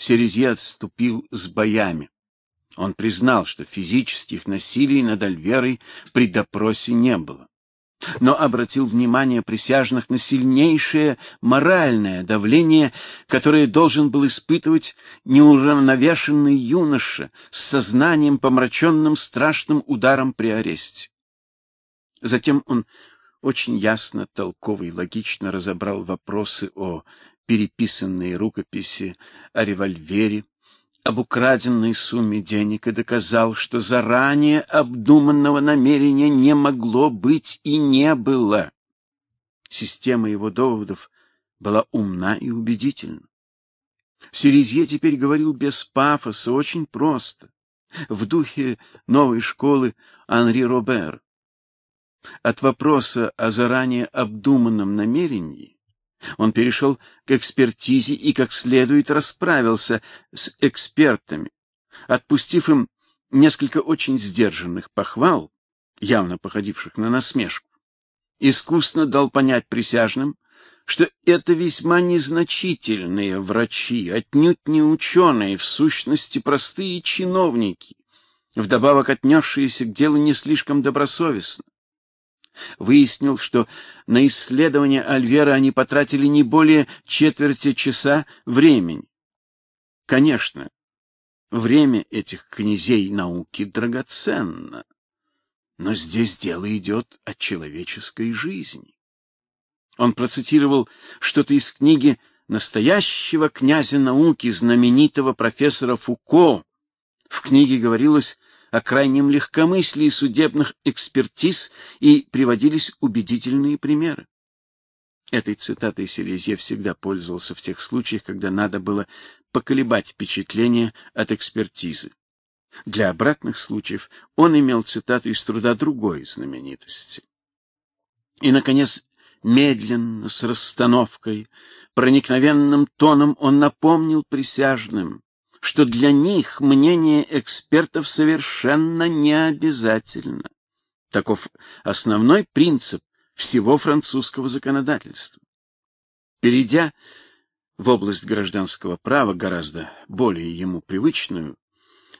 Серезье отступил с боями. Он признал, что физических насилий над Альверой при допросе не было но обратил внимание присяжных на сильнейшее моральное давление, которое должен был испытывать неуравновешенный юноша с сознанием помраченным страшным ударом при аресте. Затем он очень ясно, толково и логично разобрал вопросы о переписанной рукописи, о револьвере, об украденной сумме денег и доказал, что заранее обдуманного намерения не могло быть и не было. Система его доводов была умна и убедительна. Серезье теперь говорил без пафоса, очень просто, в духе новой школы Анри Робер. От вопроса о заранее обдуманном намерении он перешел к экспертизе и как следует расправился с экспертами, отпустив им несколько очень сдержанных похвал, явно походивших на насмешку. Искусно дал понять присяжным, что это весьма незначительные врачи, отнюдь не ученые, в сущности простые чиновники, вдобавок отнесшиеся к делу не слишком добросовестно выяснил, что на исследование Альвера они потратили не более четверти часа времени. Конечно, время этих князей науки драгоценно, но здесь дело идет о человеческой жизни. Он процитировал что-то из книги настоящего князя науки, знаменитого профессора Фуко. В книге говорилось о крайнем легкомыслии судебных экспертиз и приводились убедительные примеры. Этой цитатой Селезье всегда пользовался в тех случаях, когда надо было поколебать впечатление от экспертизы. Для обратных случаев он имел цитату из труда другой знаменитости. И наконец, медленно, с расстановкой, проникновенным тоном он напомнил присяжным, что для них мнение экспертов совершенно не обязательно. Таков основной принцип всего французского законодательства. Перейдя в область гражданского права, гораздо более ему привычную,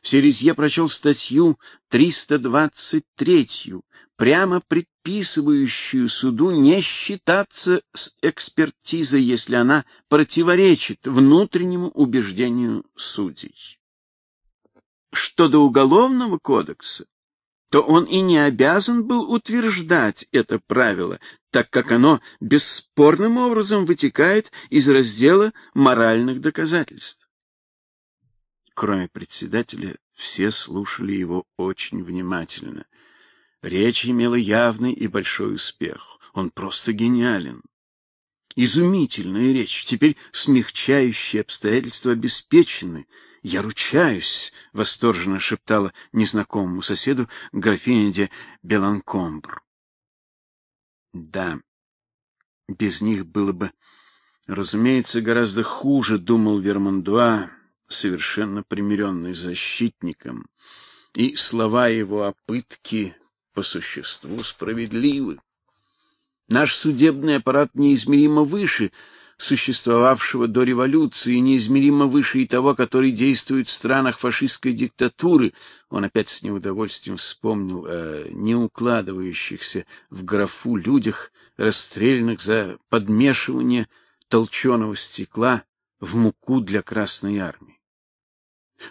Серезье прочел статью 323, прямо предписывающую суду не считаться с экспертизой, если она противоречит внутреннему убеждению судей. Что до уголовного кодекса, то он и не обязан был утверждать это правило, так как оно бесспорным образом вытекает из раздела моральных доказательств. Кроме председателя, все слушали его очень внимательно — Речь имела явный и большой успех. Он просто гениален. Изумительная речь, теперь смягчающие обстоятельства обеспечены. Я ручаюсь, восторженно шептала незнакомому соседу графиня де Беланкомбр. Да. Без них было бы, разумеется, гораздо хуже, думал Вермандуа, совершенно примиренный защитником, и слова его о пытке по существу справедливы. Наш судебный аппарат неизмеримо выше существовавшего до революции, неизмеримо выше и того, который действует в странах фашистской диктатуры. Он опять с неудовольствием вспомнил о не укладывающихся в графу людях, расстрелянных за подмешивание толченого стекла в муку для Красной армии.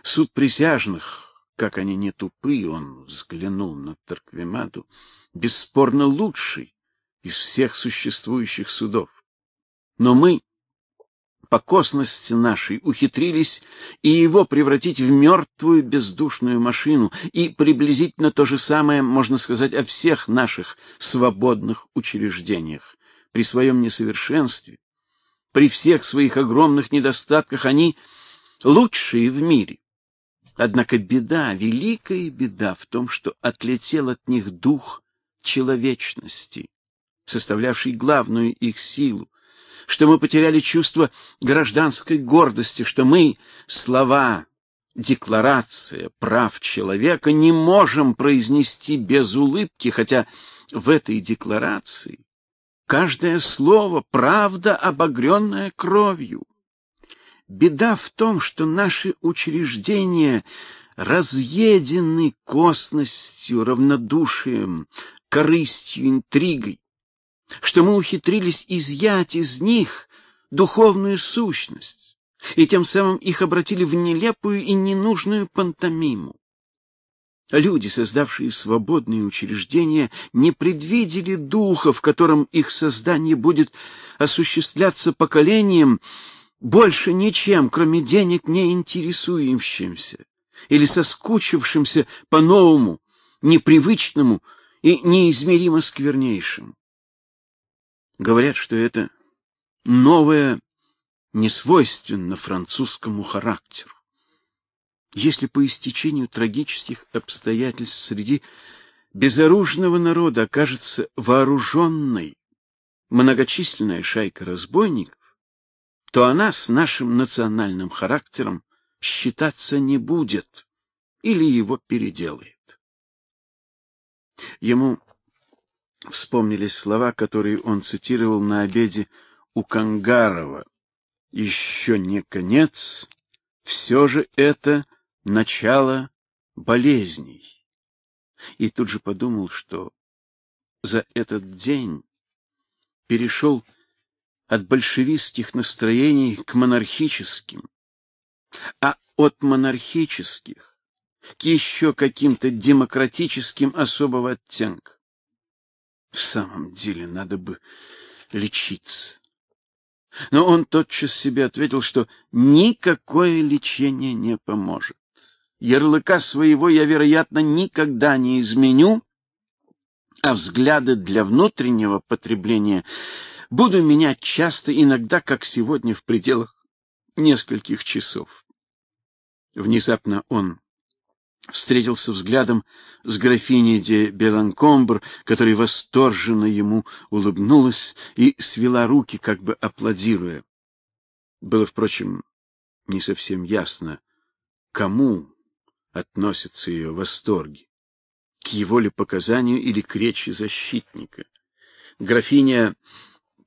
Суд присяжных как они не тупы, он взглянул на Тарквемаду, бесспорно лучший из всех существующих судов. Но мы по косности нашей ухитрились и его превратить в мертвую бездушную машину, и приблизительно то же самое можно сказать о всех наших свободных учреждениях. При своем несовершенстве, при всех своих огромных недостатках они лучшие в мире. Однако беда, великая беда в том, что отлетел от них дух человечности, составлявший главную их силу, что мы потеряли чувство гражданской гордости, что мы слова декларация прав человека не можем произнести без улыбки, хотя в этой декларации каждое слово правда, обогренная кровью. Беда в том, что наши учреждения разъедены косностью, равнодушием, корыстью, интригой, что мы ухитрились изъять из них духовную сущность и тем самым их обратили в нелепую и ненужную пантомиму. Люди, создавшие свободные учреждения, не предвидели духа, в котором их создание будет осуществляться поколением, больше ничем, кроме денег, не интересующимся или соскучившимся по новому, непривычному и неизмеримо сквернейшему. Говорят, что это новое не свойственно французскому характеру. Если по истечению трагических обстоятельств среди безоружного народа окажется вооруженной многочисленная шайка разбойников, то она с нашим национальным характером считаться не будет или его переделает. Ему вспомнились слова, которые он цитировал на обеде у Кангарова. Еще не конец, все же это начало болезней. И тут же подумал, что за этот день перешел от большевистских настроений к монархическим, а от монархических к еще каким-то демократическим особого оттенка. В самом деле надо бы лечиться. Но он тотчас себе ответил, что никакое лечение не поможет. Ярлыка своего я, вероятно, никогда не изменю, а взгляды для внутреннего потребления буду менять часто, иногда, как сегодня, в пределах нескольких часов. Внезапно он встретился взглядом с графиней де Беланкомбр, которая восторженно ему улыбнулась и свела руки, как бы аплодируя. Было, впрочем, не совсем ясно, кому относятся ее восторги, к его ли показанию или к речи защитника. Графиня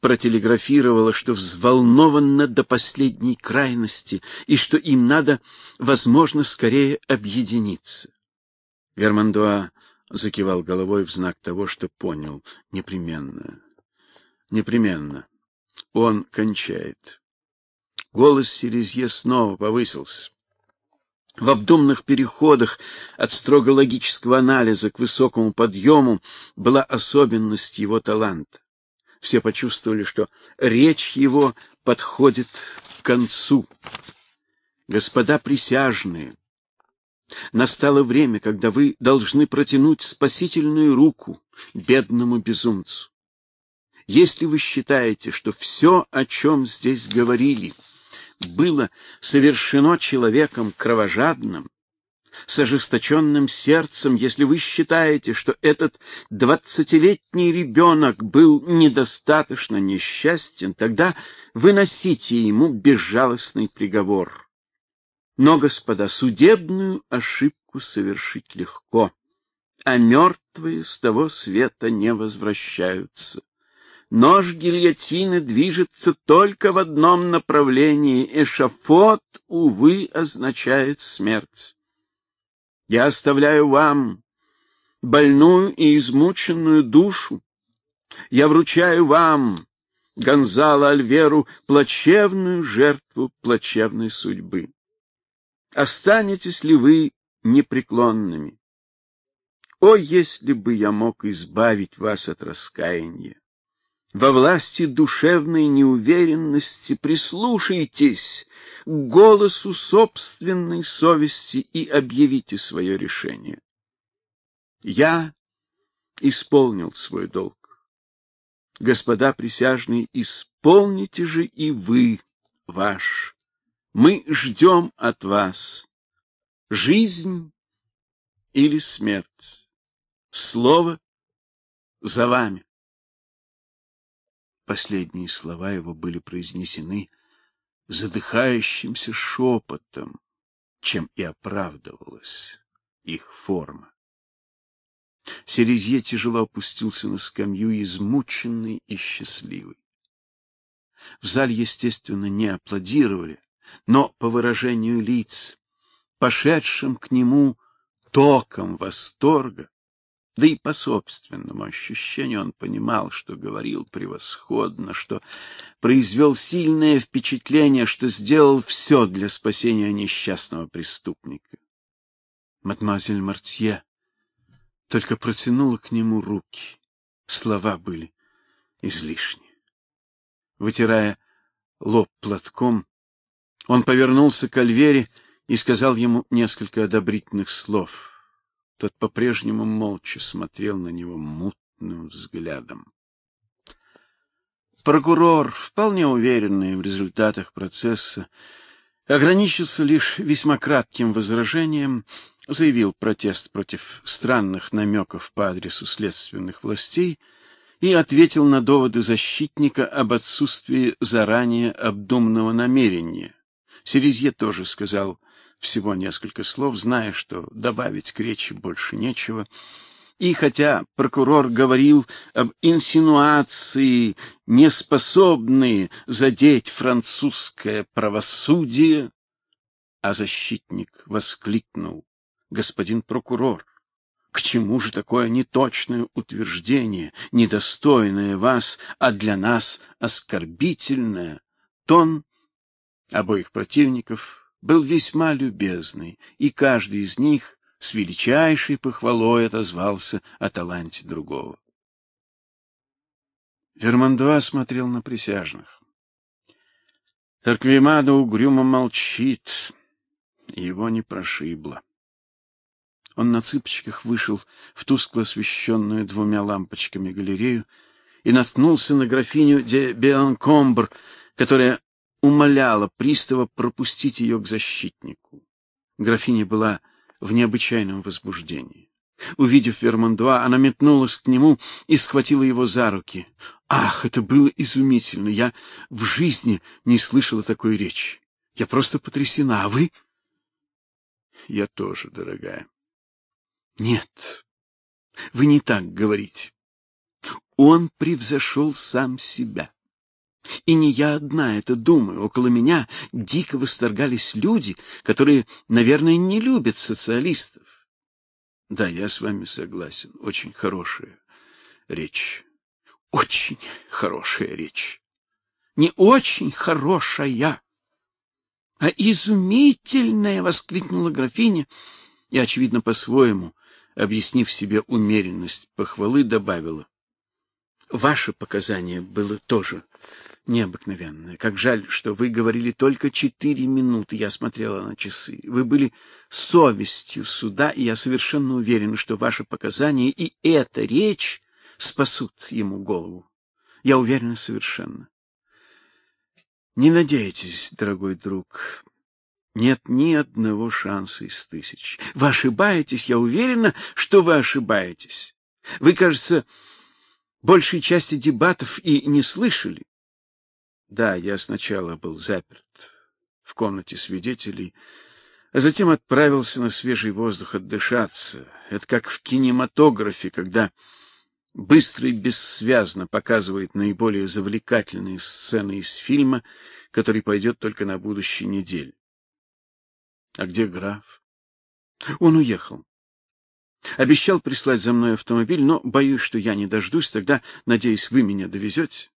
протелеграфировала, что взволнована до последней крайности и что им надо, возможно, скорее объединиться. Вермандуа закивал головой в знак того, что понял непременно. Непременно. Он кончает. Голос Серезье снова повысился. В обдуманных переходах от строго логического анализа к высокому подъему была особенность его таланта. Все почувствовали, что речь его подходит к концу. Господа присяжные, настало время, когда вы должны протянуть спасительную руку бедному безумцу. Если вы считаете, что все, о чем здесь говорили, было совершено человеком кровожадным, с ожесточенным сердцем, если вы считаете, что этот двадцатилетний ребенок был недостаточно несчастен, тогда выносите ему безжалостный приговор. Но, господа, судебную ошибку совершить легко, а мертвые с того света не возвращаются. Нож гильотины движется только в одном направлении. Эшафот, увы, означает смерть. Я оставляю вам больную и измученную душу. Я вручаю вам, Гонзало Альверу, плачевную жертву плачевной судьбы. Останетесь ли вы непреклонными? О, если бы я мог избавить вас от раскаяния! Во власти душевной неуверенности прислушайтесь к голосу собственной совести и объявите свое решение. Я исполнил свой долг. Господа присяжные, исполните же и вы ваш. Мы ждем от вас жизнь или смерть. Слово за вами. Последние слова его были произнесены задыхающимся шепотом, чем и оправдывалась их форма. Серезье тяжело опустился на скамью, измученный и счастливый. В зале, естественно, не аплодировали, но по выражению лиц, пошедшим к нему током восторга, да и по собственному ощущению он понимал, что говорил превосходно, что произвел сильное впечатление, что сделал все для спасения несчастного преступника. Мадемуазель Мартье только протянула к нему руки. Слова были излишни. Вытирая лоб платком, он повернулся к Альвере и сказал ему несколько одобрительных слов. Тот по-прежнему молча смотрел на него мутным взглядом. Прокурор, вполне уверенный в результатах процесса, ограничился лишь весьма кратким возражением, заявил протест против странных намеков по адресу следственных властей и ответил на доводы защитника об отсутствии заранее обдуманного намерения. Серезье тоже сказал всего несколько слов, зная, что добавить к речи больше нечего. И хотя прокурор говорил об инсинуации, неспособные задеть французское правосудие, а защитник воскликнул: "Господин прокурор, к чему же такое неточное утверждение, недостойное вас, а для нас оскорбительное?" Тон обоих противников был весьма любезный, и каждый из них с величайшей похвалой отозвался о таланте другого. Вермандуа смотрел на присяжных. Тарквимадо угрюмо молчит, его не прошибло. Он на цыпочках вышел в тускло освещенную двумя лампочками галерею и наткнулся на графиню де Беланкомбр, которая умоляла пристава пропустить ее к защитнику. Графиня была в необычайном возбуждении. Увидев Вермандуа, она метнулась к нему и схватила его за руки. Ах, это было изумительно! Я в жизни не слышала такой речи. Я просто потрясена. А вы? Я тоже, дорогая. Нет. Вы не так говорите. Он превзошел сам себя. И не я одна это думаю. Около меня дико восторгались люди, которые, наверное, не любят социалистов. Да, я с вами согласен. Очень хорошая речь. Очень хорошая речь. Не очень хорошая, а изумительная, воскликнула графиня и очевидно по-своему, объяснив себе умеренность похвалы, добавила: Ваше показание было тоже необыкновенное. Как жаль, что вы говорили только четыре минуты. Я смотрела на часы. Вы были совестью суда, и я совершенно уверена, что ваши показания и эта речь спасут ему голову. Я уверена совершенно. Не надейтесь, дорогой друг. Нет ни одного шанса из тысяч. Вы ошибаетесь, я уверена, что вы ошибаетесь. Вы, кажется, большей части дебатов и не слышали. Да, я сначала был заперт в комнате свидетелей, а затем отправился на свежий воздух отдышаться. Это как в кинематографе, когда быстро и бессвязно показывает наиболее завлекательные сцены из фильма, который пойдет только на будущей неделе. А где граф? Он уехал. Обещал прислать за мной автомобиль, но боюсь, что я не дождусь, тогда, надеюсь, вы меня довезете.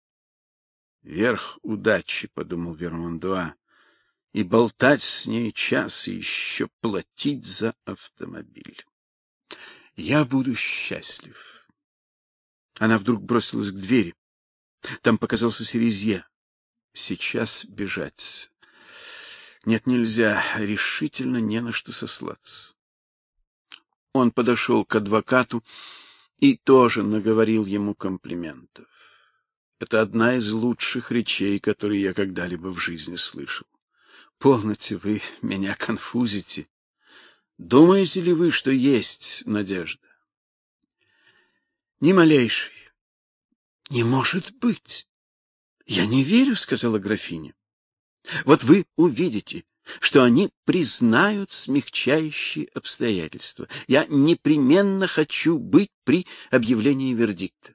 Верх удачи, подумал Вермандуа. И болтать с ней час и еще платить за автомобиль. Я буду счастлив. Она вдруг бросилась к двери. Там показался Серезье. Сейчас бежать. Нет, нельзя, решительно не на что сослаться. Он подошел к адвокату и тоже наговорил ему комплиментов. Это одна из лучших речей, которые я когда-либо в жизни слышал. Полноте вы меня конфузите. Думаете ли вы, что есть надежда? Ни малейшей. Не может быть. Я не верю, сказала графиня. Вот вы увидите, что они признают смягчающие обстоятельства. Я непременно хочу быть при объявлении вердикта.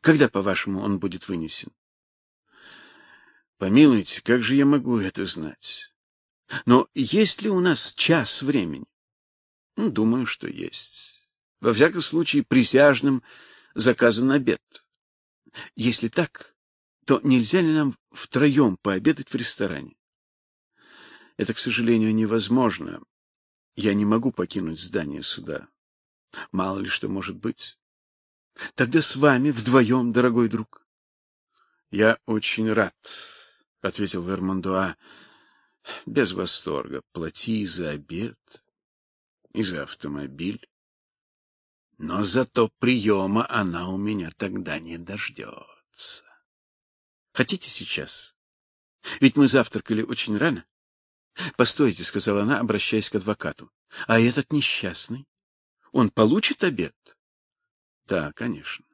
Когда, по-вашему, он будет вынесен? Помилуйте, как же я могу это знать? Но есть ли у нас час времени? Ну, думаю, что есть. Во всяком случае, присяжным заказан обед. Если так, то нельзя ли нам втроем пообедать в ресторане? Это, к сожалению, невозможно. Я не могу покинуть здание суда. Мало ли что может быть. Тогда с вами вдвоем, дорогой друг. Я очень рад, ответил Вермондуа без восторга. Плати за обед и за автомобиль. Но зато приема она у меня тогда не дождется. Хотите сейчас? Ведь мы завтракали очень рано. Постойте, сказала она, обращаясь к адвокату. А этот несчастный, он получит обед? Да, конечно.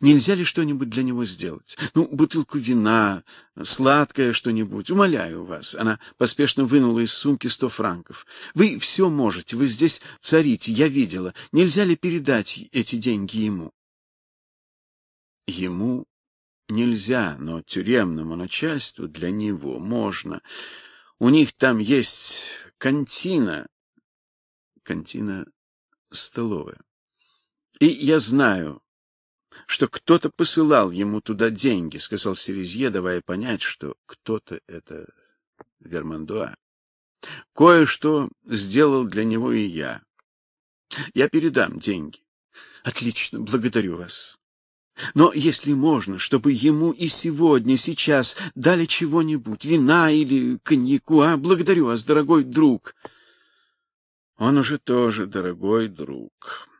Нельзя ли что-нибудь для него сделать? Ну, бутылку вина, сладкое что-нибудь. Умоляю вас. Она поспешно вынула из сумки сто франков. Вы все можете. Вы здесь царите. Я видела. Нельзя ли передать эти деньги ему? Ему нельзя, но тюремному начальству для него можно. У них там есть кантина. Кантина столовая. И я знаю, что кто-то посылал ему туда деньги, сказал Серезье, давая понять, что кто-то это Вермандуа. Кое-что сделал для него и я. Я передам деньги. Отлично, благодарю вас. Но если можно, чтобы ему и сегодня, сейчас дали чего-нибудь, вина или коньяку, а благодарю вас, дорогой друг. Он уже тоже дорогой друг.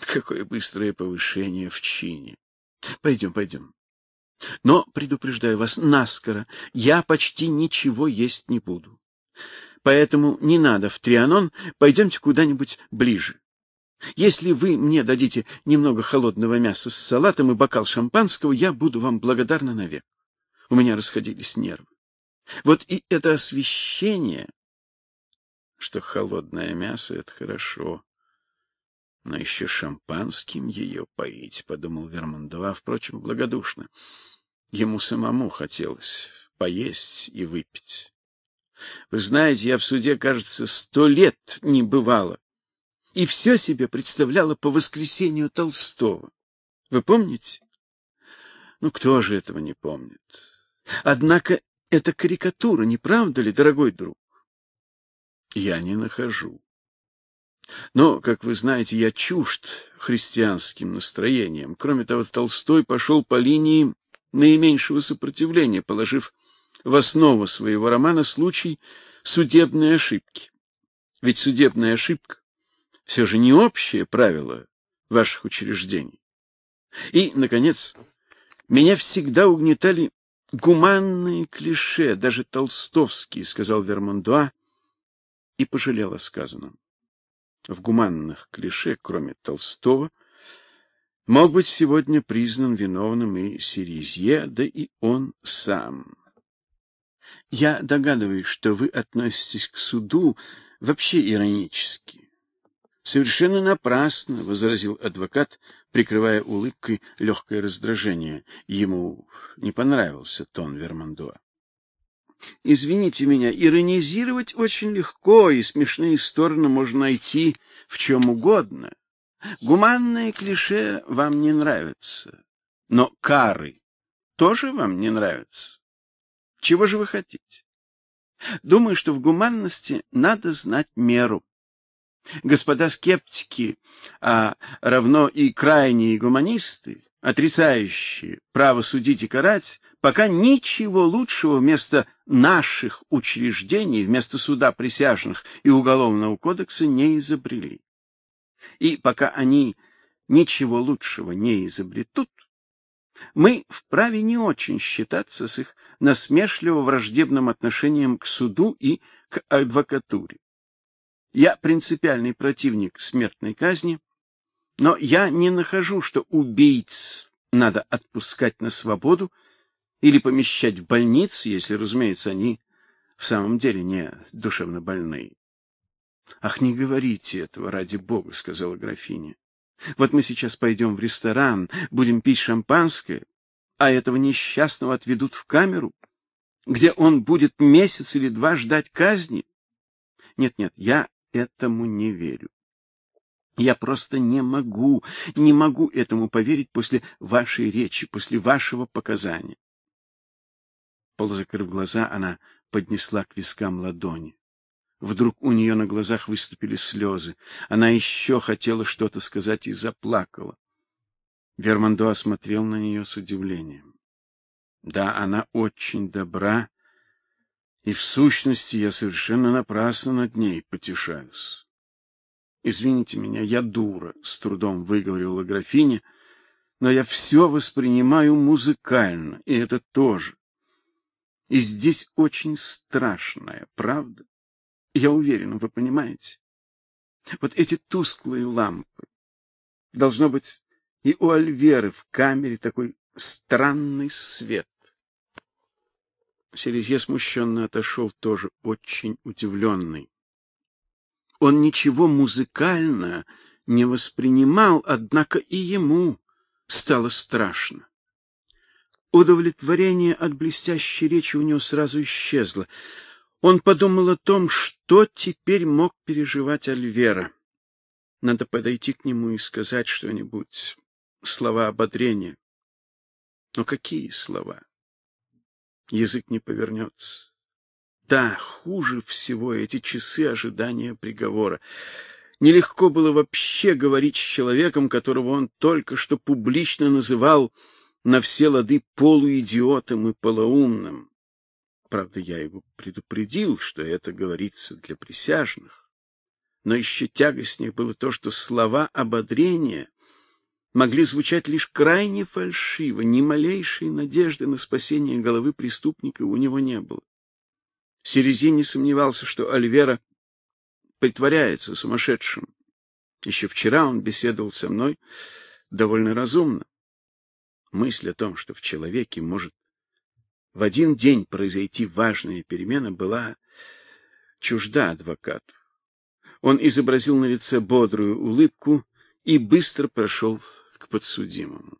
Какое быстрое повышение в чине. Пойдем, пойдем. Но предупреждаю вас наскоро, я почти ничего есть не буду. Поэтому не надо в Трианон, пойдемте куда-нибудь ближе. Если вы мне дадите немного холодного мяса с салатом и бокал шампанского, я буду вам благодарна навек. У меня расходились нервы. Вот и это освещение, что холодное мясо это хорошо но еще шампанским ее поить, подумал Вермандуа, впрочем, благодушно. Ему самому хотелось поесть и выпить. Вы знаете, я в суде, кажется, сто лет не бывала, и все себе представляла по воскресению Толстого. Вы помните? Ну кто же этого не помнит? Однако это карикатура, не правда ли, дорогой друг? Я не нахожу. Но, как вы знаете, я чужд христианским настроениям. Кроме того, Толстой пошел по линии наименьшего сопротивления, положив в основу своего романа случай судебной ошибки. Ведь судебная ошибка все же не общее правило ваших учреждений. И наконец, меня всегда угнетали гуманные клише, даже толстовские, сказал Вермандуа и пожалел о сказанном в гуманных клише, кроме Толстого, мог быть сегодня признан виновным и Серезье, да и он сам. Я догадываюсь, что вы относитесь к суду вообще иронически. Совершенно напрасно, возразил адвокат, прикрывая улыбкой легкое раздражение. Ему не понравился тон Вермандуа. Извините меня, иронизировать очень легко, и смешные стороны можно найти в чем угодно. Гуманные клише вам не нравятся, но кары тоже вам не нравятся. Чего же вы хотите? Думаю, что в гуманности надо знать меру. Господа скептики, а равно и крайние гуманисты, отрицающие право судить и карать, пока ничего лучшего вместо наших учреждений, вместо суда присяжных и уголовного кодекса не изобрели. И пока они ничего лучшего не изобретут, мы вправе не очень считаться с их насмешливо враждебным отношением к суду и к адвокатуре. Я принципиальный противник смертной казни, но я не нахожу, что убийц надо отпускать на свободу или помещать в больницы, если, разумеется, они в самом деле не душевно больные. Ах, не говорите этого, ради бога, сказала графиня. Вот мы сейчас пойдем в ресторан, будем пить шампанское, а этого несчастного отведут в камеру. где он будет месяц или два ждать казни? Нет, нет, я этому не верю. Я просто не могу, не могу этому поверить после вашей речи, после вашего показания. Полузакрыв глаза, она поднесла к вискам ладони. Вдруг у нее на глазах выступили слезы. Она еще хотела что-то сказать и заплакала. Вермандо осмотрел на нее с удивлением. Да, она очень добра, и в сущности я совершенно напрасно над ней потешаюсь. Извините меня, я дура, с трудом выговорила графиня, но я все воспринимаю музыкально, и это тоже. И здесь очень страшная правда. Я уверена, вы понимаете. Вот эти тусклые лампы. Должно быть, и у Альверы в камере такой странный свет. Селезье смущенно отошел, тоже очень удивленный. Он ничего музыкально не воспринимал, однако и ему стало страшно. Удовлетворение от блестящей речи у него сразу исчезло. Он подумал о том, что теперь мог переживать Альвера. Надо подойти к нему и сказать что-нибудь, слова ободрения. Но какие слова? Язык не повернется. Да, хуже всего эти часы ожидания приговора. Нелегко было вообще говорить с человеком, которого он только что публично называл на все лады полуидиотом и полоумным. Правда, я его предупредил, что это говорится для присяжных. Но еще тягостнее было то, что слова ободрения могли звучать лишь крайне фальшиво, ни малейшей надежды на спасение головы преступника у него не было. Серези не сомневался, что Альвера притворяется сумасшедшим. Еще вчера он беседовал со мной довольно разумно. Мысль о том, что в человеке может в один день произойти важная перемена, была чужда адвокату. Он изобразил на лице бодрую улыбку и быстро прошел к подсудимому.